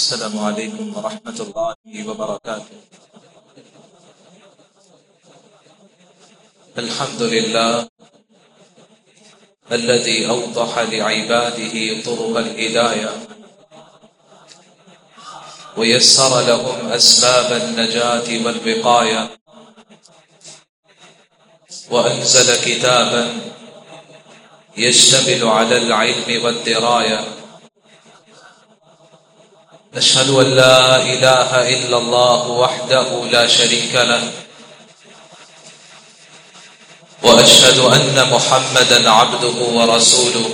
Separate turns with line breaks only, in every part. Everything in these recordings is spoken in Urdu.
السلام عليكم ورحمة الله وبركاته. الحمد لله الذي أوضح لعباده طرق الهداية ويسر لهم أسباب النجاة والبقاية وأنزل كتابا يشتمل على العلم والدراية. نشهد أن لا إله إلا الله وحده لا شريك له وأشهد أن محمدا عبده ورسوله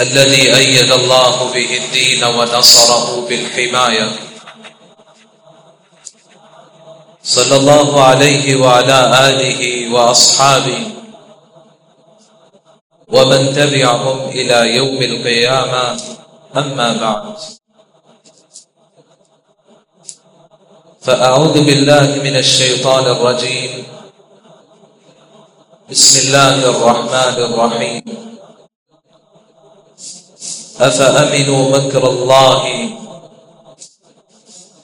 الذي أيد الله به الدين ونصره بالحماية. صلى الله عليه وعلى آله وأصحابه ومن تبعهم إلى يوم القيامة. أما بعد، فأعوذ بالله من الشيطان الرجيم. بسم الله الرحمن الرحيم. أفأمنوا مكر الله؟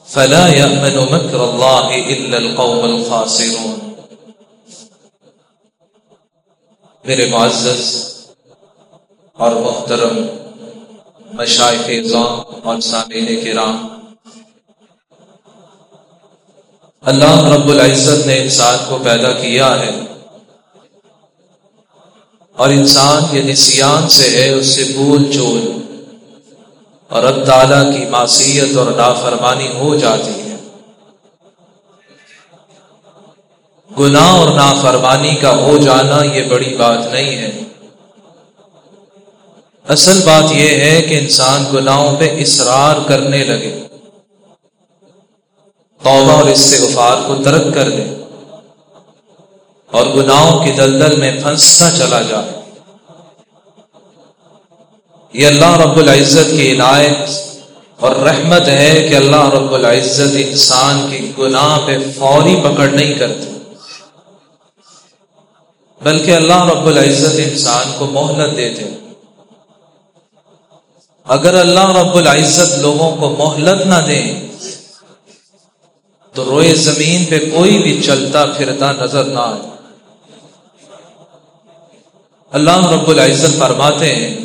فلا يأمن مكر الله إلا القوم الخاسرون. میرے معزز اور محترم مشائق ذوق اور سامعین کرام۔ اللہ رب العزت نے انسان کو پیدا کیا ہے۔ اور انسان یہ نسیان سے ہے اس سے بھول چول۔ اور اب تعالیٰ کی معصیت اور نافرمانی ہو جاتی ہے۔ گناہ اور نافرمانی کا ہو جانا یہ بڑی بات نہیں ہے۔ اصل بات یہ ہے کہ انسان گناہوں پہ اصرار کرنے لگے۔ توبہ اور اس سے غفار کو ترک کر دے۔ اور گناہوں کی دلدل میں پھنستا چلا جائے۔ یہ اللہ رب العزت کی عنایت اور رحمت ہے کہ اللہ رب العزت انسان کی گناہ پہ فوری پکڑ نہیں کرتے۔ بلکہ اللہ رب العزت انسان کو مہلت دیتے۔ اگر اللہ رب العزت لوگوں کو مہلت نہ دے، تو روئے زمین پہ کوئی بھی چلتا پھرتا نظر نہ آئے۔ اللہ رب العزت فرماتے ہیں،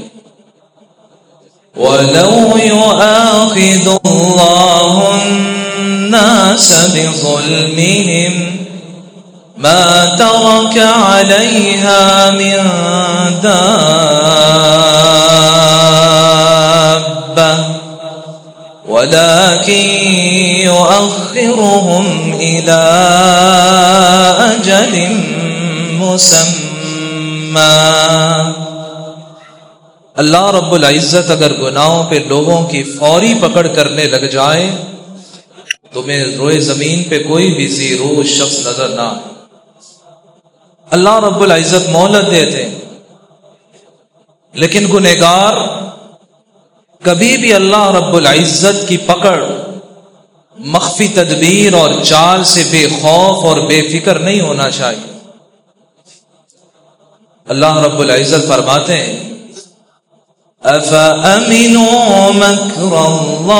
وَلَوْ يُؤَاخِذُ اللَّهُ النَّاسَ بِظُلْمِهِمْ مَا تَرَكَ عَلَيْهَا مِن دَابَّةٍ ولكن يؤخرهم إلى أجل مسمى. اللہ رب العزت اگر گناہوں پہ لوگوں کی فوری پکڑ کرنے لگ جائے، تمہیں روئے زمین پہ کوئی بھی زیرو شخص نظر نہ اللہ رب العزت مہلت دیتے لیکن گنہگار کبھی بھی اللہ رب العزت کی پکڑ، مخفی تدبیر اور چال سے بے خوف اور بے فکر نہیں ہونا چاہیے۔ اللہ رب العزت فرماتے ہیں أَفَأَمِنُوا مَكْرَ اللَّهِ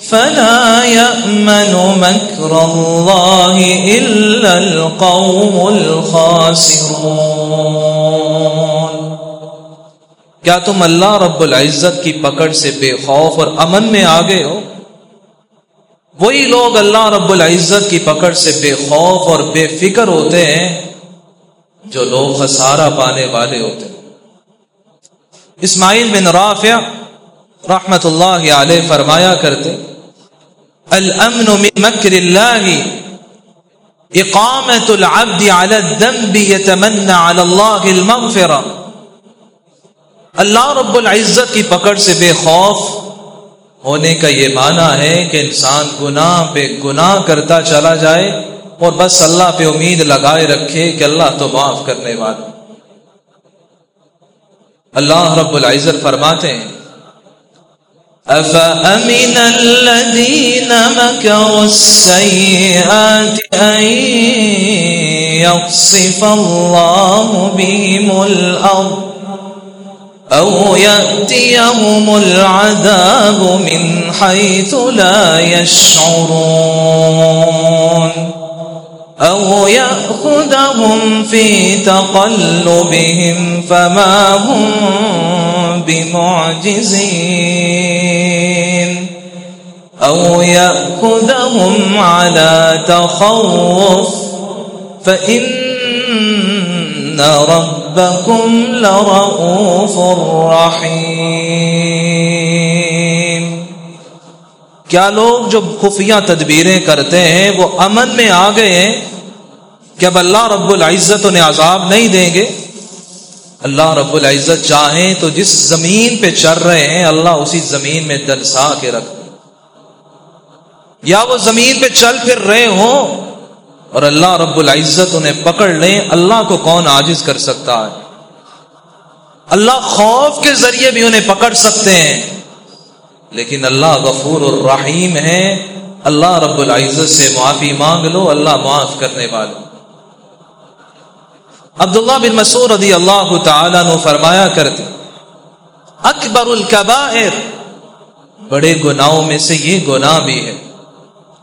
فَلَا يَأْمَنُ مَكْرَ اللَّهِ إِلَّا الْقَوْمُ الْخَاسِرُونَ۔ کیا تم اللہ رب العزت کی پکڑ سے بے خوف اور امن میں آ گئے ہو؟ وہی لوگ اللہ رب العزت کی پکڑ سے بے خوف اور بے فکر ہوتے ہیں جو لوگ خسارہ پانے والے ہوتے ہیں۔ اسماعیل بن رافع رحمت اللہ علیہ فرمایا کرتے الامن من مکر اللہ اقامت العبد على الذنب يتمنى على الله المغفرہ۔ اللہ رب العزت کی پکڑ سے بے خوف ہونے کا یہ معنی ہے کہ انسان گناہ پہ گناہ کرتا چلا جائے اور بس اللہ پہ امید لگائے رکھے کہ اللہ تو معاف کرنے والا اللہ رب العزت فرماتے ہیں، أَفَأَمِنَ الَّذِينَ مَكَرُوا السَّيِّئَاتِ أَن يَخْسِفَ اللَّهُ بِهِمُ الْأَرْضَ أو يأتيهم العذاب من حيث لا يشعرون أو يأخذهم في تقلبهم فما هم بمعجزين أو يأخذهم على تخوف فإن ربكم لرؤوف رحيم۔ کیا لوگ جو خفیہ تدبیریں کرتے ہیں وہ امن میں آ گئے ہیں؟ کہ اب اللہ رب العزت انہیں عذاب نہیں دیں گے؟ اللہ رب العزت چاہیں تو جس زمین پہ چل رہے ہیں، اللہ اسی زمین میں دلسا کے رکھ یا وہ زمین پہ چل پھر رہے ہوں؟ اور اللہ رب العزت انہیں پکڑ لیں، اللہ کو کون عاجز کر سکتا ہے؟ اللہ خوف کے ذریعے بھی انہیں پکڑ سکتے ہیں۔ لیکن اللہ غفور الرحیم ہے۔ اللہ رب العزت سے معافی مانگ لو، اللہ معاف کرنے والے۔ عبداللہ بن مسور رضی اللہ تعالیٰ نے فرمایا کرتے اکبر الکبائر۔ بڑے گناہوں میں سے یہ گناہ بھی ہے۔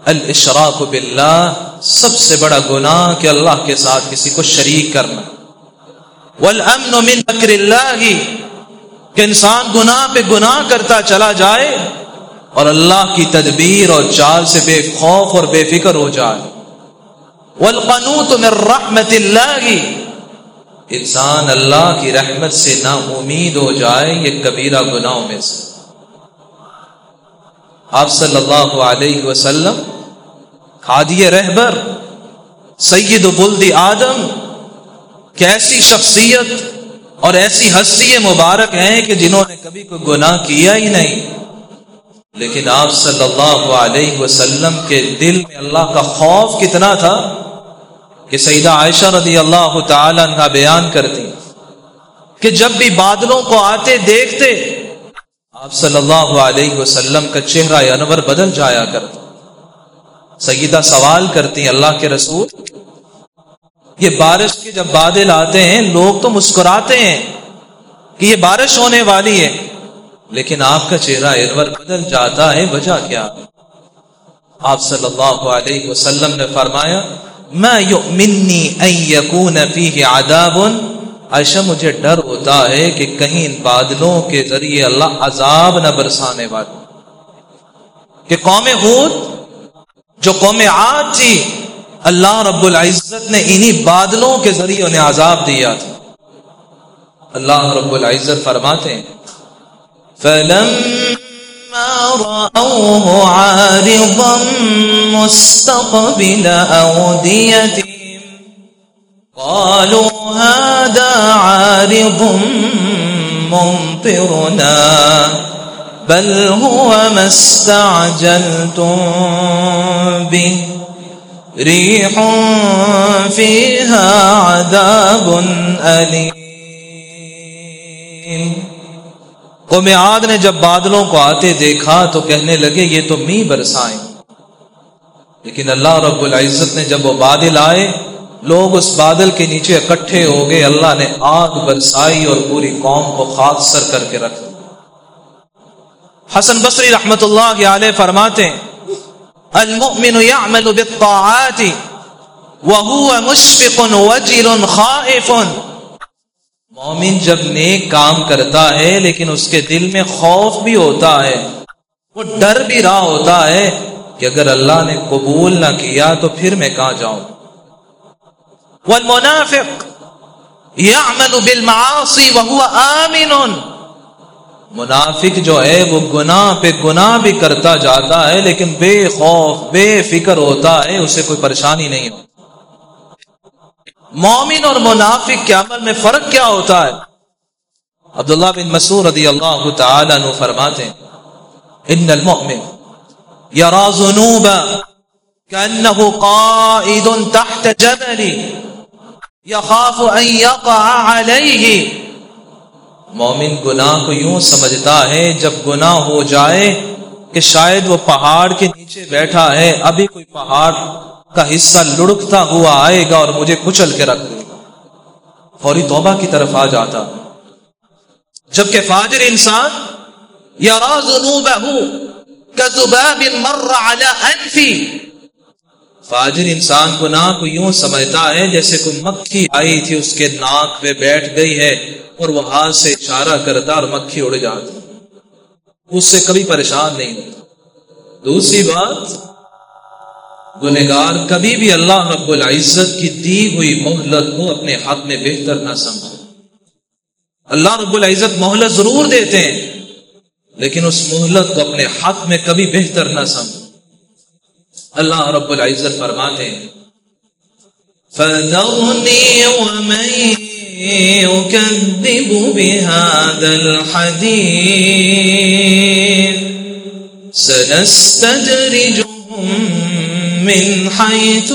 الاشراق باللہ، سب سے بڑا گناہ کہ اللہ کے ساتھ کسی کو شریک کرنا۔ والامن من مکر اللہ، کہ انسان گناہ پہ گناہ کرتا چلا جائے اور اللہ کی تدبیر اور چال سے بے خوف اور بے فکر ہو جائے۔ والقنوت من رحمت اللہ، انسان اللہ کی رحمت سے نا امید ہو جائے یہ کبیرہ گناہوں میں سے۔ آپ صلی اللہ علیہ وسلم خادی رہبر، سید بلدی آدم کیسی شخصیت اور ایسی ہستی مبارک ہیں کہ جنہوں نے کبھی کوئی گناہ کیا ہی نہیں۔ لیکن آپ صلی اللہ علیہ وسلم کے دل میں اللہ کا خوف کتنا تھا کہ سیدہ عائشہ رضی اللہ تعالی عنہ بیان کرتی، کہ جب بھی بادلوں کو آتے دیکھتے، آپ صلی اللہ علیہ وسلم کا چہرہ انور بدل جایا کرتا۔ سیدہ سوال کرتی ہیں اللہ کے رسول، یہ بارش کے جب بادل آتے ہیں، لوگ تو مسکراتے ہیں کہ یہ بارش ہونے والی ہے۔ لیکن آپ کا چہرہ ارور بدل جاتا ہے، وجہ کیا؟ آپ صلی اللہ علیہ وسلم نے فرمایا میں یؤمنی ان یکون فیہ عذاب۔ عائشہ، مجھے ڈر ہوتا ہے کہ کہیں ان بادلوں کے ذریعے اللہ عذاب نہ برسانے والے کہ قوم ہود جو قوم عاد تھی، اللہ رب العزت نے انہی بادلوں کے ذریعے انہیں عذاب دیا تھا۔ اللہ رب العزت فرماتے ہیں، فلما رأوه عارضا مستقبل أوديتهم، قالوا هذا عارض ممطرنا۔ بل هو ما استعجلتم به. ريح فيها عذاب أليم. قوم عاد نے جب بادلوں کو آتے دیکھا تو کہنے لگے، یہ تو می برسائیں۔ لیکن اللہ رب العزت نے جب وہ بادل آئے، لوگ اس بادل کے نیچے اکٹھے ہو گئے۔ اللہ نے آگ برسائی اور پوری قوم کو خاص سر کر کے رکھ حسن بصری رحمت اللہ علیہ فرماتے ہیں، المؤمن يعمل بالطاعات وهو مشفق وجل خائف۔ مومن جب نیک کام کرتا ہے، لیکن اس کے دل میں خوف بھی ہوتا ہے۔ وہ ڈر بھی رہا ہوتا ہے کہ اگر اللہ نے قبول نہ کیا تو پھر میں کہاں جاؤں۔ والمنافق يعمل بالمعاصي وهو آمن۔ منافق جو ہے وہ گناہ پہ گناہ بھی کرتا جاتا ہے، لیکن بے خوف، بے فکر ہوتا ہے، اسے کوئی پریشانی نہیں ہوتی۔ مومن اور منافق کے عمل میں فرق کیا ہوتا ہے؟ عبداللہ بن مسور رضی اللہ تعالی عنہ فرماتے ہیں، ان المؤمن یرا ذنوبا كانه قائد تحت جبل يخاف ان يقع عليه مومن گناہ کو یوں سمجھتا ہے، جب گناہ ہو جائے کہ شاید وہ پہاڑ کے نیچے بیٹھا ہے، ابھی کوئی پہاڑ کا حصہ لڑکتا ہوا آئے گا اور مجھے کچل کے رکھ دے گا۔ فوری توبہ کی طرف آ جاتا۔ جبکہ فاجر انسان یا راز بہو مر على انفی فاجر انسان کو نہ کو یوں سمجھتا ہے جیسے کوئی مکھی آئی تھی، اس کے ناک پہ بیٹھ گئی ہے اور وہ ہاتھ سے اشارہ کرتا اور مکھی اڑ جاتی۔ اس سے کبھی پریشان نہیں ہوتا۔ دوسری بات گنگار کبھی بھی اللہ رب العزت کی دی ہوئی مہلت کو اپنے حق میں بہتر نہ سمجھے۔ اللہ رب العزت مہلت ضرور دیتے ہیں، لیکن اس مہلت کو اپنے حق میں کبھی بہتر نہ سمجھ اللہ رب العزت فرماتے ہیں فَذَرْنِي وَمَن يُكَذِّبُ بِهَذَا الْحَدِيثِ سَنَسْتَدْرِجُهُم مِّنْ حَيْثُ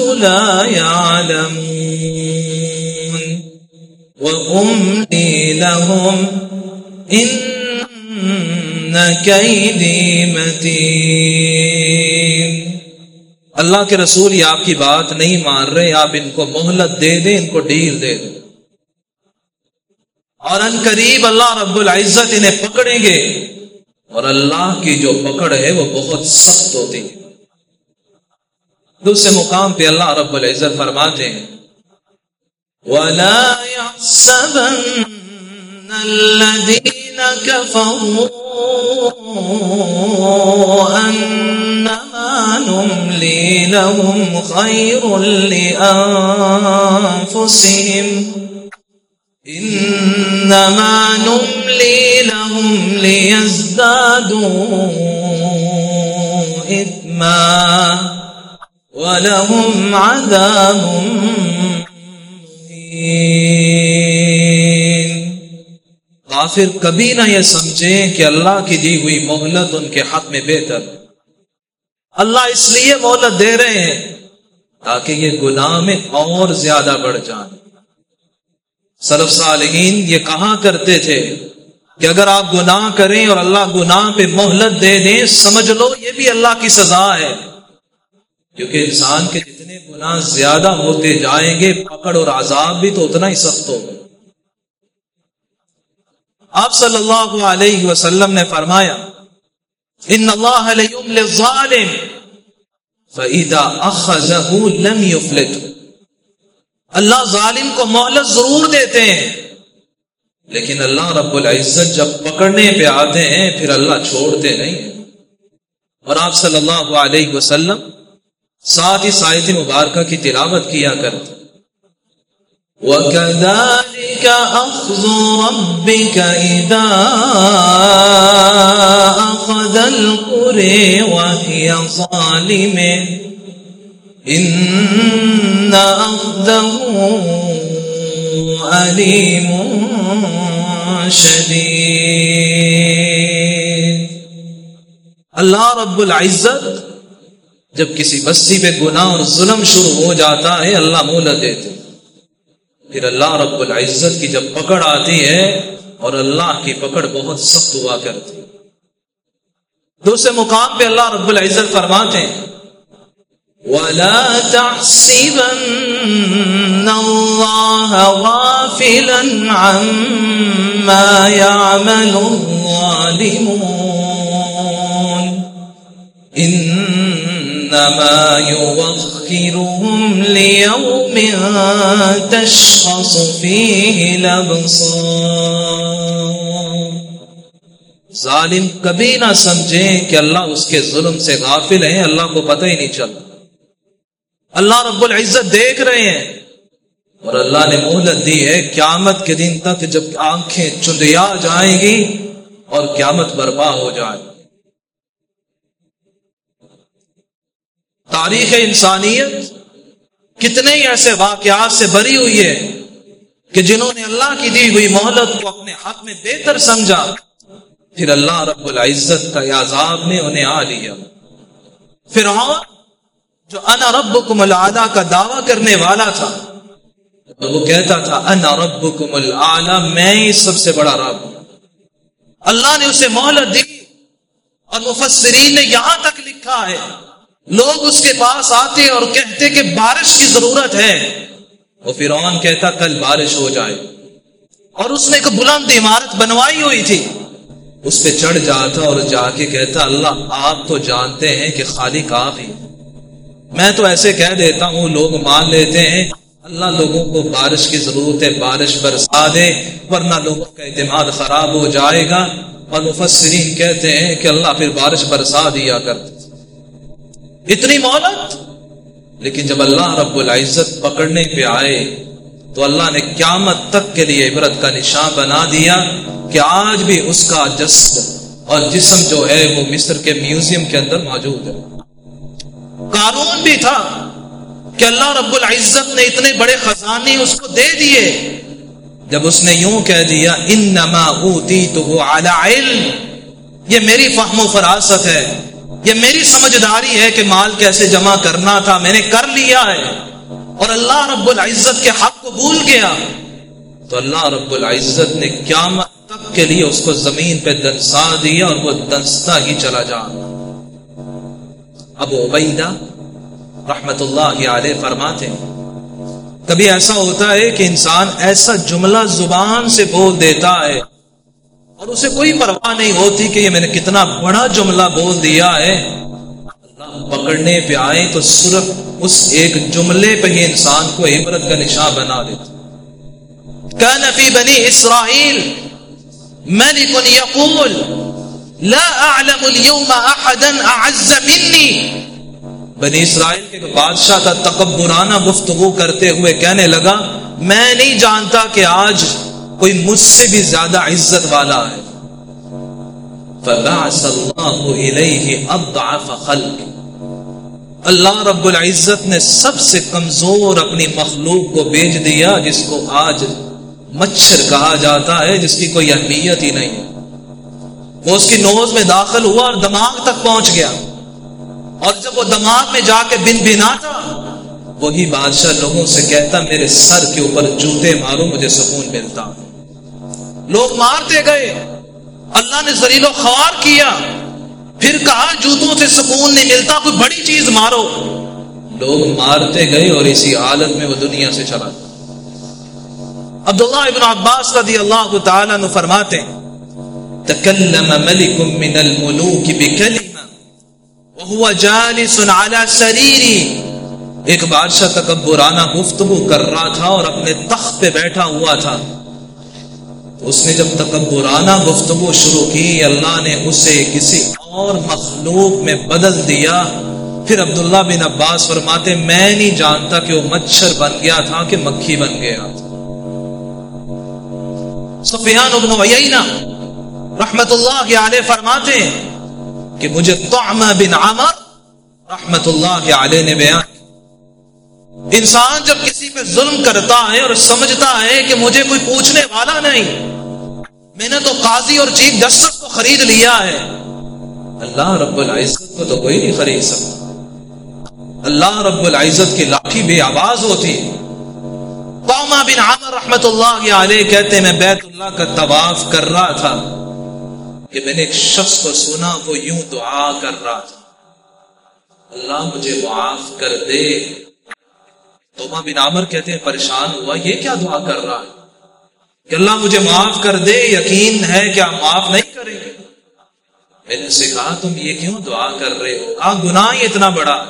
اللہ کے رسول یہ آپ کی بات نہیں مان رہے، آپ ان کو مہلت دے دیں، ان کو ڈیل دے دیں۔ اور ان قریب اللہ رب العزت انہیں پکڑیں گے۔ اور اللہ کی جو پکڑ ہے وہ بہت سخت ہوتی ہے۔ دوسرے مقام پہ اللہ رب العزت فرماتے ہیں۔ وَلَا يَحْسَبَنَّ الَّذِينَ كَفَرُوا أَنَّمَا لَهُمْ خَيْرٌ لِأَنفُسِهِمْ إِنَّمَا نُمْلِي لَهُمْ لِيَزْدَادُوا إِثْمًا وَلَهُمْ عَذَابٌ کافر کبھی نہ یہ سمجھیں کہ اللہ کی دی ہوئی مہلت ان کے حق میں بہتر۔ اللہ اس لیے مہلت دے رہے ہیں تاکہ یہ گناہ میں اور زیادہ بڑھ جائیں۔ سرف صالحین یہ کہا کرتے تھے کہ اگر آپ گناہ کریں اور اللہ گناہ پہ مہلت دے دیں، سمجھ لو یہ بھی اللہ کی سزا ہے۔ کیونکہ انسان کے جتنے گناہ زیادہ ہوتے جائیں گے، پکڑ اور عذاب بھی تو اتنا ہی سخت ہوگا۔ آپ صلی اللہ علیہ وسلم نے فرمایا ان اللہ ظالم فَإِذَا أَخَذَهُ لَمْ يُفْلِتُ اللہ ظالم کو مہلت ضرور دیتے ہیں۔ لیکن اللہ رب العزت جب پکڑنے پہ آتے ہیں، پھر اللہ چھوڑتے نہیں۔ اور آپ صلی اللہ علیہ وسلم ساتھ ہی سائد مبارکہ کی تلاوت کیا کرتے وَكَذَلِكَ أَخْذُ رَبِّكَ إِذَا أَخَذَ الْقُرِ وَهِيَ ظَالِمٍ. إِنَّ أَخْذَهُ أَلِيمٌ شَدِيدٌ. اللہ رب العزت جب کسی بستی پہ گناہ اور ظلم شروع ہو جاتا ہے، اللہ مولت دیتے پھر اللہ رب العزت کی جب پکڑ آتی ہے اور اللہ کی پکڑ بہت سخت ہوا کرتی دوسرے مقام پہ اللہ رب العزت فرماتے ہیں، وَلَا تَحْسِبَنَّ اللَّهَ غَافِلًا عَمَّا يَعْمَلُ الظَّالِمُونَ۔ إنما يوخرهم ليوم تشخص فيه الأبصار. ظالم کبھی نہ سمجھیں کہ اللہ اس کے ظلم سے غافل ہیں اللہ کو پتہ ہی نہیں چل اللہ رب العزت دیکھ رہے ہیں۔ اور اللہ نے مہلت دی ہے قیامت کے دن تک جب آنکھیں چندیا جائیں گی اور قیامت برپا ہو جائے۔ تاریخ انسانیت کتنے ہی ایسے واقعات سے بری ہوئی ہے کہ جنہوں نے اللہ کی دی ہوئی مہلت کو اپنے حق میں بہتر سمجھا، پھر اللہ رب العزت کا عذاب نے انہیں آ لیا۔ فرعون، جو انا ربکم العلا کا دعویٰ کرنے والا تھا وہ کہتا تھا، انا ربکم العلا، میں ہی سب سے بڑا رب ہوں۔ اللہ نے اسے مہلت دی اور مفسرین نے یہاں تک لکھا ہے لوگ اس کے پاس آتے اور کہتے کہ بارش کی ضرورت ہے۔ وہ فرعون کہتا، کل بارش ہو جائے۔ اور اس نے ایک بلند عمارت بنوائی ہوئی تھی۔ اس پہ چڑھ جاتا اور جا کے کہتا، اللہ، آپ تو جانتے ہیں کہ خالق آپ ہی۔ میں تو ایسے کہہ دیتا ہوں، لوگ مان لیتے ہیں، اللہ لوگوں کو بارش کی ضرورت ہے، بارش برسا دے، ورنہ لوگوں کا اعتماد خراب ہو جائے گا۔ اور مفسرین کہتے ہیں کہ اللہ پھر بارش برسا دیا کرتے۔ اتنی مولت لیکن جب اللہ رب العزت پکڑنے پہ آئے، تو اللہ نے قیامت تک کے لیے عبرت کا نشان بنا دیا کہ آج بھی اس کا جسد اور جسم جو ہے وہ مصر کے میوزیم کے اندر موجود ہے۔ قانون بھی تھا کہ اللہ رب العزت نے اتنے بڑے خزانے اس کو دے دیے۔ جب اس نے یوں کہہ دیا، انما اوتیتہ علی علم، یہ میری فہم و فراست ہے۔ یہ میری سمجھداری ہے کہ مال کیسے جمع کرنا تھا، میں نے کر لیا ہے۔ اور اللہ رب العزت کے حق کو بھول گیا۔ تو اللہ رب العزت نے قیامت تک کے لیے اس کو زمین پہ دنسا دیا اور وہ دنستا ہی چلا جا۔ ابو عبیدہ رحمت اللہ علیہ فرماتے کبھی ایسا ہوتا ہے کہ انسان ایسا جملہ زبان سے بول دیتا ہے اور اسے کوئی پرواہ نہیں ہوتی کہ یہ میں نے کتنا بڑا جملہ بول دیا ہے۔ اللہ پکڑنے پہ آئے تو صرف اس ایک جملے پہ ہی انسان کو عبرت کا نشان بنا دیتا كان في بني اسرائيل ملك يقول لا اعلم اليوم احدا اعز مني بنی اسرائیل کے بادشاہ کا تکبرانہ گفتگو کرتے ہوئے کہنے لگا، میں نہیں جانتا کہ آج کوئی مجھ سے بھی زیادہ عزت والا ہے۔ فبعث اللہ الیہ اضعف خلق۔ اللہ رب العزت نے سب سے کمزور اپنی مخلوق کو بیچ دیا، جس کو آج مچھر کہا جاتا ہے، جس کی کوئی اہمیت ہی نہیں۔ وہ اس کی نوز میں داخل ہوا اور دماغ تک پہنچ گیا۔ اور جب وہ دماغ میں جا کے بن بنا تھا، وہی بادشاہ لوگوں سے کہتا، میرے سر کے اوپر جوتے مارو، مجھے سکون ملتا۔ لوگ مارتے گئے۔ اللہ نے زریل و خوار کیا۔ پھر کہا، جوتوں سے سکون نہیں ملتا، کوئی بڑی چیز مارو۔ لوگ مارتے گئے اور اسی حالت میں وہ دنیا سے چلا۔ عبداللہ ابن عباس رضی اللہ تعالیٰ نے فرماتے تکلم ملک من الملوک بکلمہ، وہو جالس على سریری۔ ایک بادشاہ تکبرانہ گفتگو کر رہا تھا اور اپنے تخت پہ بیٹھا ہوا تھا۔ اس نے جب تکبرانہ گفتگو شروع کی، اللہ نے اسے کسی اور مخلوق میں بدل دیا۔ پھر عبداللہ بن عباس فرماتے، میں نہیں جانتا کہ وہ مچھر بن گیا تھا کہ مکھی بن گیا تھا۔ سفیان ابن ویینہ رحمت اللہ کے علیہ فرماتے کہ مجھے طعمہ بن عمر رحمت اللہ کے علیہ نے بیان انسان جب کسی پہ ظلم کرتا ہے اور سمجھتا ہے کہ مجھے کوئی پوچھنے والا نہیں، میں نے تو قاضی اور چیف جسٹس کو خرید لیا ہے۔ اللہ رب العزت کو تو کوئی نہیں خرید سکتا۔ اللہ رب العزت کی لاٹھی بے آواز ہوتی۔ قوما بن عامر رحمت اللہ علیہ کہتے میں بیت اللہ کا طواف کر رہا تھا کہ میں نے ایک شخص کو سنا، وہ یوں دعا کر رہا تھا۔ اللہ مجھے معاف کر دے۔ توما بن عامر کہتے ہیں، پریشان ہوا، یہ کیا دعا کر رہا ہے؟ کہ اللہ مجھے معاف کر دے، یقین ہے کہ آپ معاف نہیں کریں گے۔ میں نے سے کہا، تم یہ کیوں دعا کر رہے ہو؟ کہا، گناہ ہی اتنا بڑا۔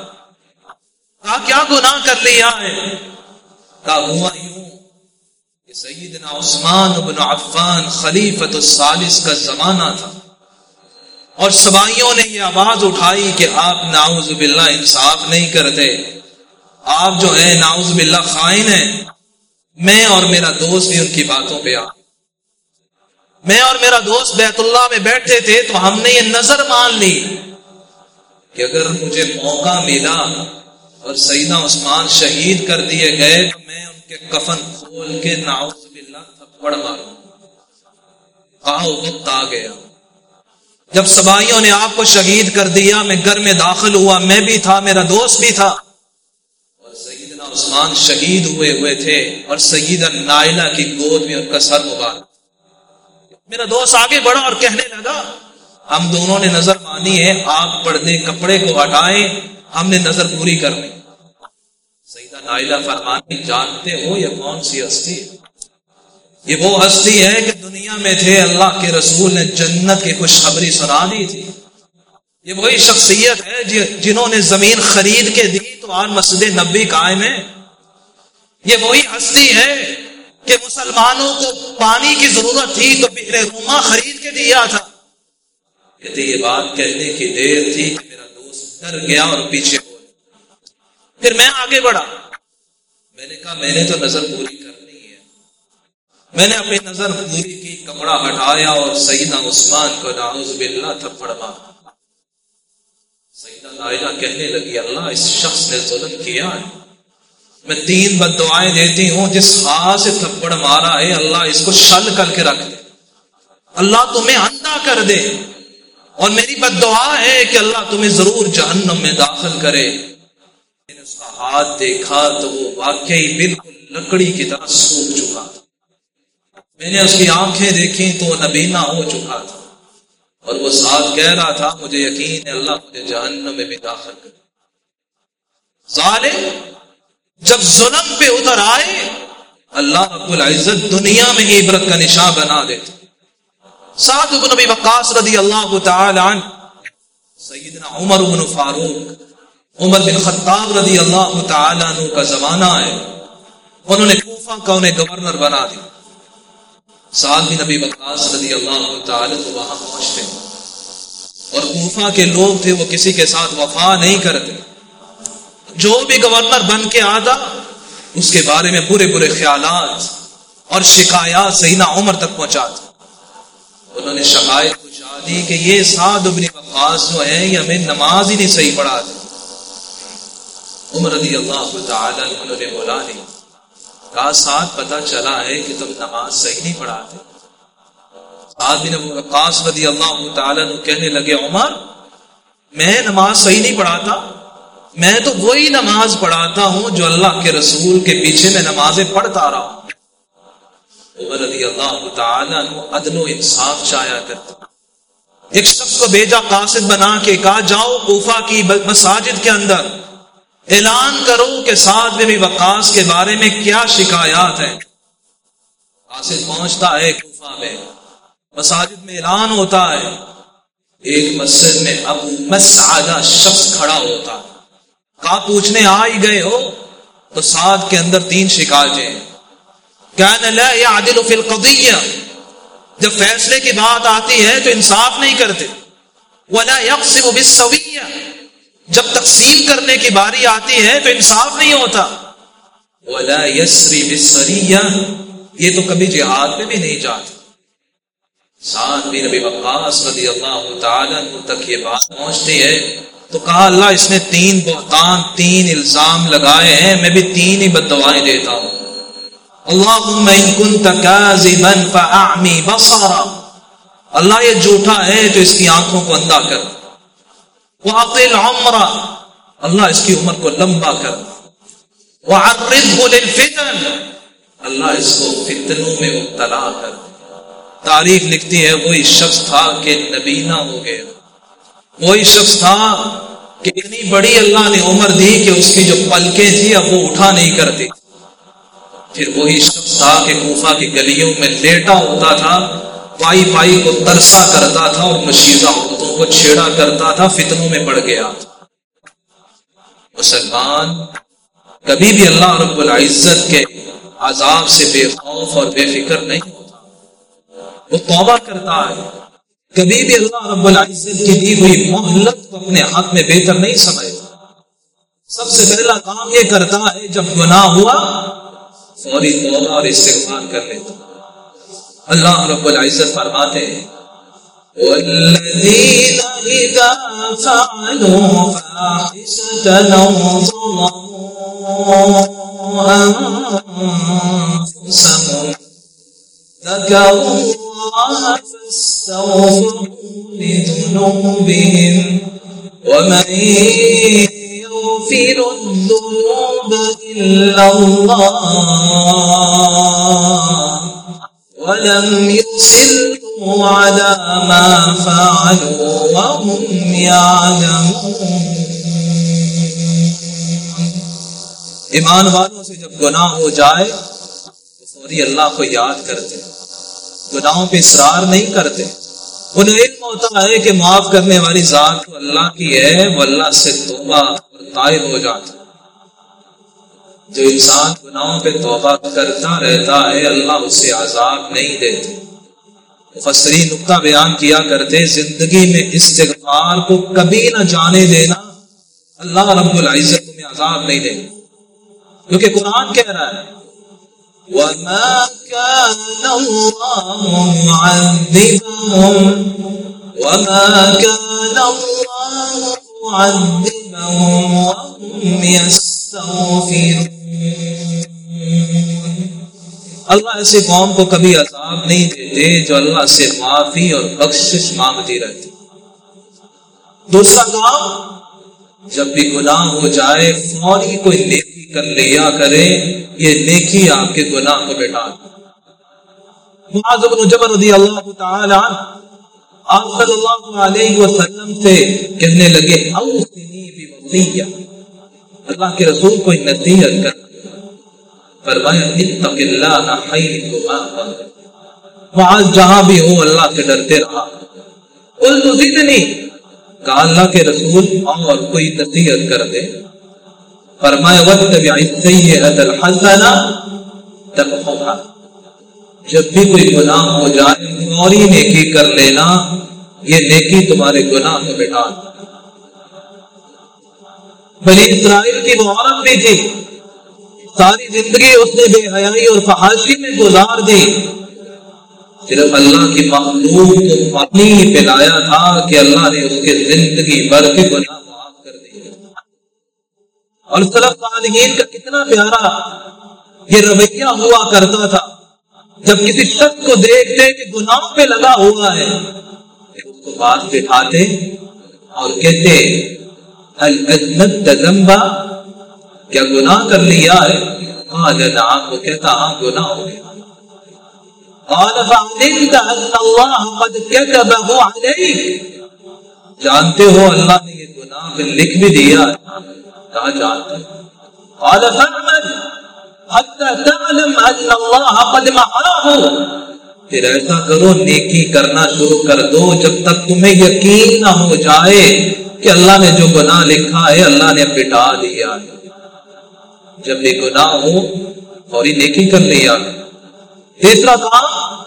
کہا، کیا گناہ کر لیا ہے؟ کہا، ہوا یوں کہ سیدنا عثمان بن عفان خلیفت الثالث کا زمانہ تھا۔ اور سبائیوں نے یہ آواز اٹھائی کہ آپ ناؤز باللہ انصاف نہیں کرتے۔ آپ جو ہیں ناؤز باللہ خائن ہیں۔ میں اور میرا دوست بھی ان کی باتوں پہ آ۔ میں اور میرا دوست بیت اللہ میں بیٹھے تھے تو ہم نے یہ نظر مان لی کہ اگر مجھے موقع ملا اور سیدہ عثمان شہید کر دیے گئے تو میں ان کے کفن کھول کے ناؤز باللہ تھپڑ ماروں۔ کہا وقت آ گیا۔ جب سبائیوں نے آپ کو شہید کر دیا، میں گھر میں داخل ہوا، میں بھی تھا، میرا دوست بھی تھا۔ عثمان شہید ہوئے ہوئے تھے اور سیدہ نائلہ کی گود میں ان کا سر مبارک میرا دوست آگے بڑھا اور کہنے لگا، ہم دونوں نے نظر مانی ہے آپ پردے کپڑے کو ہٹائیں، ہم نے نظر پوری کرنی سیدہ نائلہ فرمانی جانتے ہو یہ کون سی ہستی ہے؟ یہ وہ ہستی ہے کہ دنیا میں تھے، اللہ کے رسول نے جنت کی خوشخبری سنا دی تھی۔ یہ وہی شخصیت ہے جی- جنہوں نے زمین خرید کے دی۔ تو آج مسجد نبی قائم ہے۔ یہ وہی ہستی ہے کہ مسلمانوں کو پانی کی ضرورت تھی تو بہر روما خرید کے دیا تھا۔ کہتے یہ بات کہنے کی دیر تھی کہ میرا دوست ڈر گیا اور پیچھے ہو پھر میں آگے بڑھا۔ میں نے کہا، میں نے تو نظر پوری کرنی ہے۔ میں نے اپنی نظر پوری کی، کپڑا ہٹایا اور سیدہ عثمان کو ناؤز باللہ تھپڑ مارا۔ سیدہ کہنے لگی، اللہ، اس شخص نے ظلم کیا ہے۔ میں تین بد دعائیں دیتی ہوں، جس ہاتھ سے تھپڑ مارا ہے، اللہ اس کو شل کر کے رکھ دے۔ اللہ تمہیں اندھا کر دے۔ اور میری بد دعا ہے کہ اللہ تمہیں ضرور جہنم میں داخل کرے۔ اس کا ہاتھ دیکھا تو وہ واقعی بالکل لکڑی کی طرح سوکھ چکا تھا۔ میں نے اس کی آنکھیں دیکھی تو وہ نبینا ہو چکا تھا۔ اور وہ ساتھ کہہ رہا تھا، مجھے یقین ہے اللہ مجھے جہنم میں بھی داخل کر ظالم، جب ظلم پہ اتر آئے، اللہ رب العزت دنیا میں ہی عبرت کا نشان بنا دیتے۔ ساتھ نبی وقاص رضی اللہ تعالی عنہ، سیدنا عمر بن فاروق، عمر بن خطاب رضی اللہ تعالیٰ عنہ کا زمانہ ہے۔ انہوں نے کوفہ کا انہیں گورنر بنا دیا۔ سال بھی نبی بکاس رضی اللہ تعالیٰ تو وہاں پہنچتے۔ ہیں اور کوفہ کے لوگ تھے، وہ کسی کے ساتھ وفا نہیں کرتے۔ جو بھی گورنر بن کے آتا، اس کے بارے میں برے برے خیالات اور شکایات سینا عمر تک پہنچاتے۔ انہوں نے شکایت پوچھا دی کہ یہ سعد ابن وقاص جو ہیں، یہ ہمیں نماز ہی نہیں صحیح پڑھا دی عمر رضی اللہ تعالی انہوں نے بولا نہیں۔ کہا ساتھ پتا چلا ہے کہ تم نماز صحیح نہیں پڑھاتے۔ سعد آدمی وقاص رضی اللہ تعالیٰ کہنے لگے، عمر، میں نماز صحیح نہیں پڑھاتا، میں تو وہی نماز پڑھاتا ہوں جو اللہ کے رسول کے پیچھے میں نمازیں پڑھتا رہا ہوں۔ عمر رضی اللہ تعالیٰ عدل و انصاف چایا کرتا ایک شخص کو بیجا قاصد بنا کے، کہا، جاؤ کوفہ کی مساجد کے اندر، اعلان کرو کہ ساتھ میں بھی وقاص کے بارے میں کیا شکایات ہیں۔ قاصد پہنچتا ہے کوفہ میں۔ مساجد میں اعلان ہوتا ہے۔ ایک مسجد میں اب مسعدہ شخص کھڑا ہوتا۔ ہے کہا، پوچھنے آ ہی گئے ہو؟ تو ساتھ کے اندر تین شکایتیں۔ کہنے لا يعدل فی القضیہ۔ جب فیصلے کی بات آتی ہے تو انصاف نہیں کرتے۔ ولا يقسم بالسویہ۔ جب تقسیم کرنے کی باری آتی ہے تو انصاف نہیں ہوتا۔ ولا یسری بسریہ یہ تو کبھی جہاد میں بھی نہیں جاتا ساتھ بھی نبی وقاص رضی اللہ تعالیٰ تک یہ بات پہنچتی ہے تو کہا اللہ اس نے تین بہتان، تین الزام لگائے ہیں، میں بھی تین ہی بد دعائیں دیتا ہوں۔ اللہم ان کنت کاذبا فاعمی بصرا۔ اللہ یہ جھوٹا ہے تو اس کی آنکھوں کو اندھا کر۔ واقل عمر اللہ اس کی عمر کو لمبا کر۔ وعرضه للفتن۔ اللہ اس کو فتنوں میں مبتلا کر۔ تاریخ لکھتی ہے وہی شخص تھا کہ نبینا ہو گیا وہی شخص تھا کہ اتنی بڑی اللہ نے عمر دی کہ اس کی جو پلکیں تھی اب وہ اٹھا نہیں کرتی پھر وہی شخص تھا کہ کوفہ کی گلیوں میں لیٹا ہوتا تھا، پائی پائی کو ترسا کرتا تھا اور مشیزہ عورتوں کو چھیڑا کرتا تھا، فتنوں میں پڑ گیا۔ مسلمان، کبھی بھی اللہ رب العزت کے عذاب سے بے خوف اور بے فکر نہیں۔ وہ توبہ کرتا ہے۔ کبھی بھی اللہ رب العزت کی دی ہوئی محلت کو اپنے ہاتھ میں بہتر نہیں سمجھتا۔ سب سے پہلا کام یہ کرتا ہے، جب گناہ ہوا، فوری توبہ اور استغفار کر لیتا۔ اللہ رب العزت فرماتے ہیں فعلوا فاحشة ظلموا ذكروا الله فاستغفروا لذنوبهم ومن يغفر الذنوب إلا الله ولم يصروا على ما فعلوا وهم يعلمون ایمان والوں سے جب گناہ ہو جائے تو فوری اللہ کو یاد کرتے ہیں گناہوں پہ اصرار نہیں کرتے۔ انہیں علم ہوتا ہے کہ معاف کرنے والی ذات تو اللہ کی ہے، وہ اللہ سے توبہ اور طائب ہو جاتا جو انسان گناہوں پہ توبہ کرتا رہتا ہے، اللہ اسے عذاب نہیں دیتے۔ فسری نقطہ بیان کیا کرتے زندگی میں استغفار کو کبھی نہ جانے دینا۔ اللہ رب العزت تمہیں عذاب نہیں دے کیونکہ قرآن کہہ رہا ہے وما كان الله معذبهم وما كان الله معذبهم وهم يستغفرون اللہ ایسے قوم کو کبھی عذاب نہیں دیتے جو اللہ سے معافی اور بخشش مانگتی رہتی دوسرا کام جب بھی گناہ ہو جائے فوری کوئی نیکی کر لیا کرے یہ نیکی آپ کے گناہ کو بیٹھا جبر رضی اللہ تعالی آپ صلی اللہ علیہ وسلم سے کہنے لگے اللہ کے رسول کو نصیحت کر۔ فرمایا، اتق اللہ معاذ جہاں بھی ہو، اللہ سے ڈرتے رہا۔ قل زدنی کہا، اللہ کے رسول اور کوئی نصیحت کر دے۔ فرمایا، واتبع السیئۃ جب بھی کوئی گناہ ہو جائے، فوری نیکی کر لینا، یہ نیکی تمہارے گناہ کو بٹھا۔ بنی اسرائیل کی وہ عورت بھی تھی۔ ساری زندگی اس نے بے حیائی اور فحاشی میں گزار دی۔ صرف اللہ کی مخلوق کو پانی پلایا تھا کہ اللہ نے اس کے زندگی بھر کے گناہ اور صرف صالحین کا کتنا پیارا یہ رویہ ہوا کرتا تھا۔ جب کسی شخص کو دیکھتے کہ گناہ پہ لگا ہوا ہے اس کو بات بٹھاتے اور کہتے الزمبا کیا گناہ کر لیا ہے؟ ہاں نعم. وہ کہتا ہاں گناہ ہو گیا۔ قال، فعلمت ان اللہ قد كتبه عليك. جانتے ہو، اللہ نے یہ گناہ پہ لکھ بھی دیا۔ کہا جانتے قال فعمل حتى تعلم ان اللہ قد محاه۔ پھر ایسا کرو، نیکی کرنا شروع کر دو جب تک تمہیں یقین نہ ہو جائے کہ اللہ نے جو گناہ لکھا ہے، اللہ نے مٹا دیا ہے۔ جب یہ گناہ ہو اور نیکی کر لیا تیسرا کام،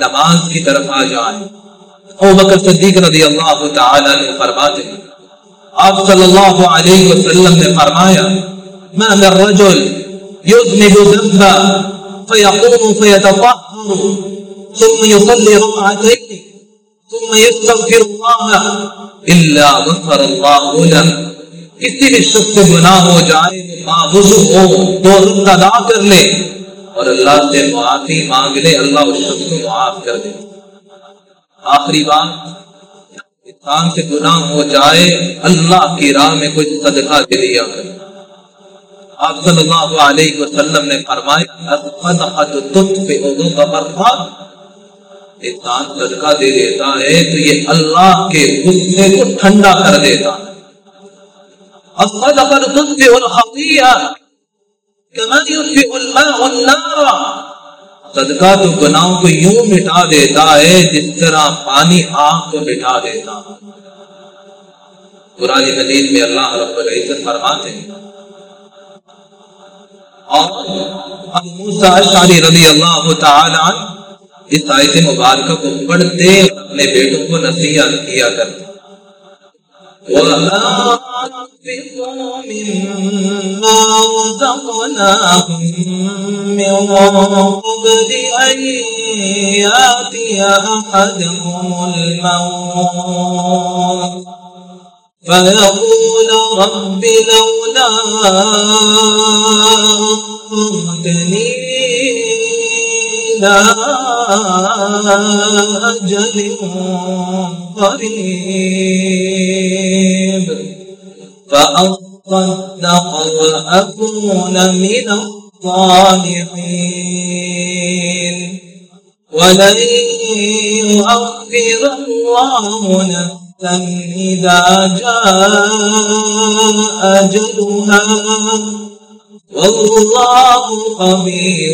نماز کی طرف آ جائے۔ او بکر صدیق رضی اللہ تعالی نے فرماتے ہیں آپ صلی اللہ علیہ وسلم نے فرمایا، ما من رجل يذنب ذنبا فيقوم فيتطهر ثم يصلي ركعتين ثم يستغفر الله الا غفر الله له. کسی بھی شخص سے گناہ ہو جائے ہو تو رخ ادا کر لے اور اللہ سے معافی مانگ لے، اللہ اس شخص کو معاف کر دے۔ آخری بات انسان سے گناہ ہو جائے، اللہ کی راہ میں کوئی صدقہ دے دیا۔ آپ صلی اللہ علیہ وسلم نے فرمایا انسان صدقہ دے دیتا ہے تو یہ اللہ کے غصے کو ٹھنڈا کر دیتا۔ ہے تطفئ الخطيئة كما يطفئ الماء النار صدقہ تو گناہوں کو یوں مٹا دیتا ہے جس طرح پانی آگ کو مٹا دیتا قرآن مجید میں اللہ رب العزت فرماتے ہیں۔ اور ابو موسیٰ رضی اللہ تعالی اس آیت مبارکہ کو پڑھتے اپنے بیٹوں کو نصیحت کیا کرتے وما مما رزقناهم من قبل أن يأتي أحدهم الموت. فيقول رب لولا أخرتني إلى أجل قريب. فأصدق وأكون من الصالحين ولن يؤخر الله نفسا إذا جاء أجلها. والله خبير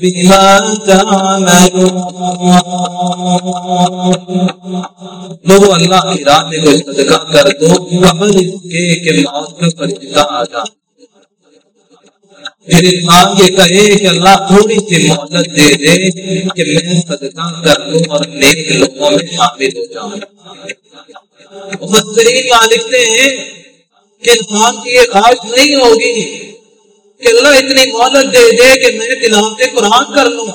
بما تعملون. لوگو اللہ کی راہ میں کوئی صدقہ کر دو قبل اس کے کہ موت کا فرشتہ آ جائے۔ پھر انسان یہ کہے کہ اللہ تھوڑی سی مہلت دے دے کہ میں صدقہ کر دوں اور نیک لوگوں میں شامل ہو جاؤں۔ مفسرین لکھتے ہیں کہ انسان کی یہ خواہش نہیں ہوگی کہ اللہ اتنی مہلت دے دے کہ میں تلاوت قرآن کر لوں۔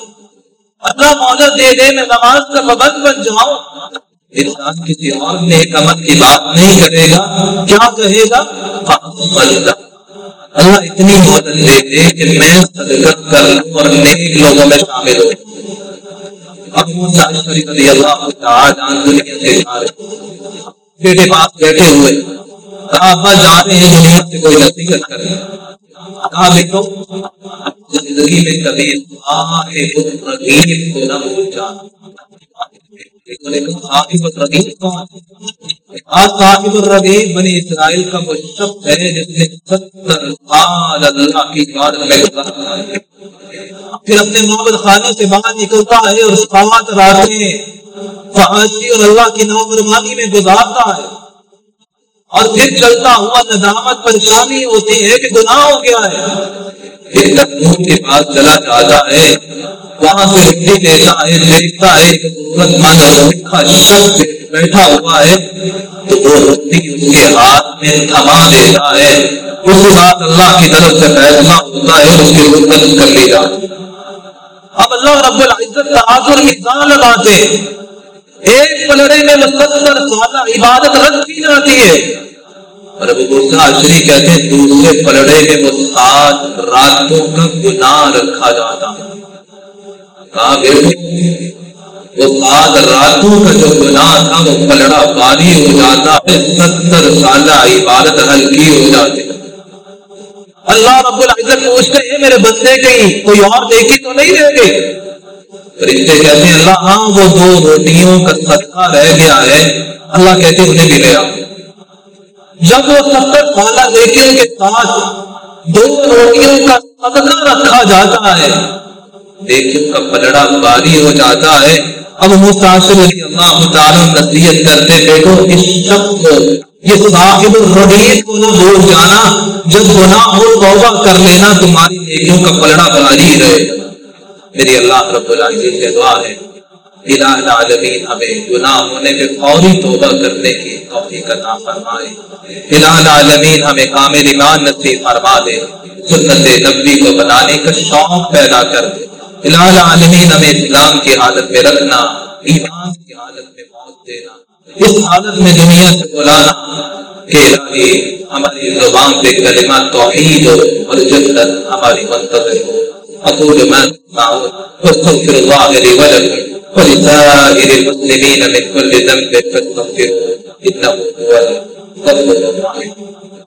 اللہ مہلت دے دے، میں نماز کا پابند بن جاؤں۔ انسان کسی اور نیک عمل کی بات نہیں کرے گا۔ کیا کہے گا؟ اللہ اتنی مہلت دے دے کہ میں صدقہ کر لوں اور نیک لوگوں میں شامل ہوں۔ اب شریف رضی اللہ تعالی دنیا سے بیٹے پاس بیٹھے ہوئے کہا جا رہے ہیں دنیا سے کوئی نصیحت کریں کہا بیٹو زندگی میں کبھی رقیب کو نہ بھول جانا بنی اسرائیل کا وہ شخص ہے جس نے ستر سال اللہ کی عبادت میں گزارا ہے پھر اپنے معبد خانے سے باہر نکلتا ہے اور سات راتیں فحاشی اور اللہ کی نافرمانی میں گزارتا ہے۔ اور پھر چلتا ہوا ندامت پریشانی ہوتی ہے کہ گناہ ہو گیا ہے۔ پھر لکھنؤ کے پاس چلا جاتا ہے، وہاں سے مٹی لیتا ہے دیکھتا ہے۔ کہ ضرورت مند شخص بیٹھا ہوا ہے۔ تو وہ مٹی اس کے ہاتھ میں تھما دیتا ہے۔ اس کے بعد اللہ کی طرف سے فیصلہ ہوتا ہے، اس کی ضرورت کر لی جاتی اب اللہ رب العزت کا آخر مثال لگاتے ایک پلڑے میں مسلسل سالہ عبادت رکھی جاتی ہے۔ اور ابو موسا اشری کہتے ہیں، دوسرے پلڑے میں وہ سات راتوں کا گناہ رکھا جاتا ہے۔ کہا بیٹھو وہ سات راتوں کا جو گناہ تھا، وہ پلڑا باری ہو جاتا ہے، ستر سالہ عبادت ہلکی ہو جاتی ہے۔ اللہ رب العزت پوچھتے ہیں میرے بندے کی کوئی اور دیکھی تو نہیں رہ گئی فرشتے کہتے ہیں، اللہ ہاں وہ دو روٹیوں کا صدقہ رہ گیا ہے، اللہ کہتے ہیں، انہیں بھی لے آؤ۔ جب وہ ستر سالہ دیکھیں کے ساتھ دو روٹیوں کا صدقہ رکھا جاتا ہے دیکھیں کا پلڑا باری ہو جاتا ہے۔ اب مساشر علی اللہ تعالیٰ نصیحت کرتے دیکھو، اس شخص کو، یہ صاحب الرحیل کو نہ بھول جانا، جب گناہ ہو توبہ کر لینا، تمہاری نیکیوں کا پلڑا باری رہے گا۔ میری اللہ رب العزیز سے دعا ہے الہ العالمین ہمیں گناہ ہونے پہ فوری توبہ کرنے کی توفیق عطا فرمائے۔ الہ العالمین ہمیں کامل ایمان نصیب فرما دے، سنت نبی کو بنانے کا شوق پیدا کر دے۔ الہ العالمین ہمیں اسلام کی حالت میں رکھنا، ایمان کی حالت میں موت دینا۔ اس حالت میں دنیا سے بلانا کہ الہی ہماری زبان پہ کلمہ توحید ہو اور جنت ہماری منتظر ہو۔ أقول ما تسمعون واستغفر الله لي ولكم ولسائر المسلمين من كل ذنب فاستغفروه انه هو الغفور الرحيم.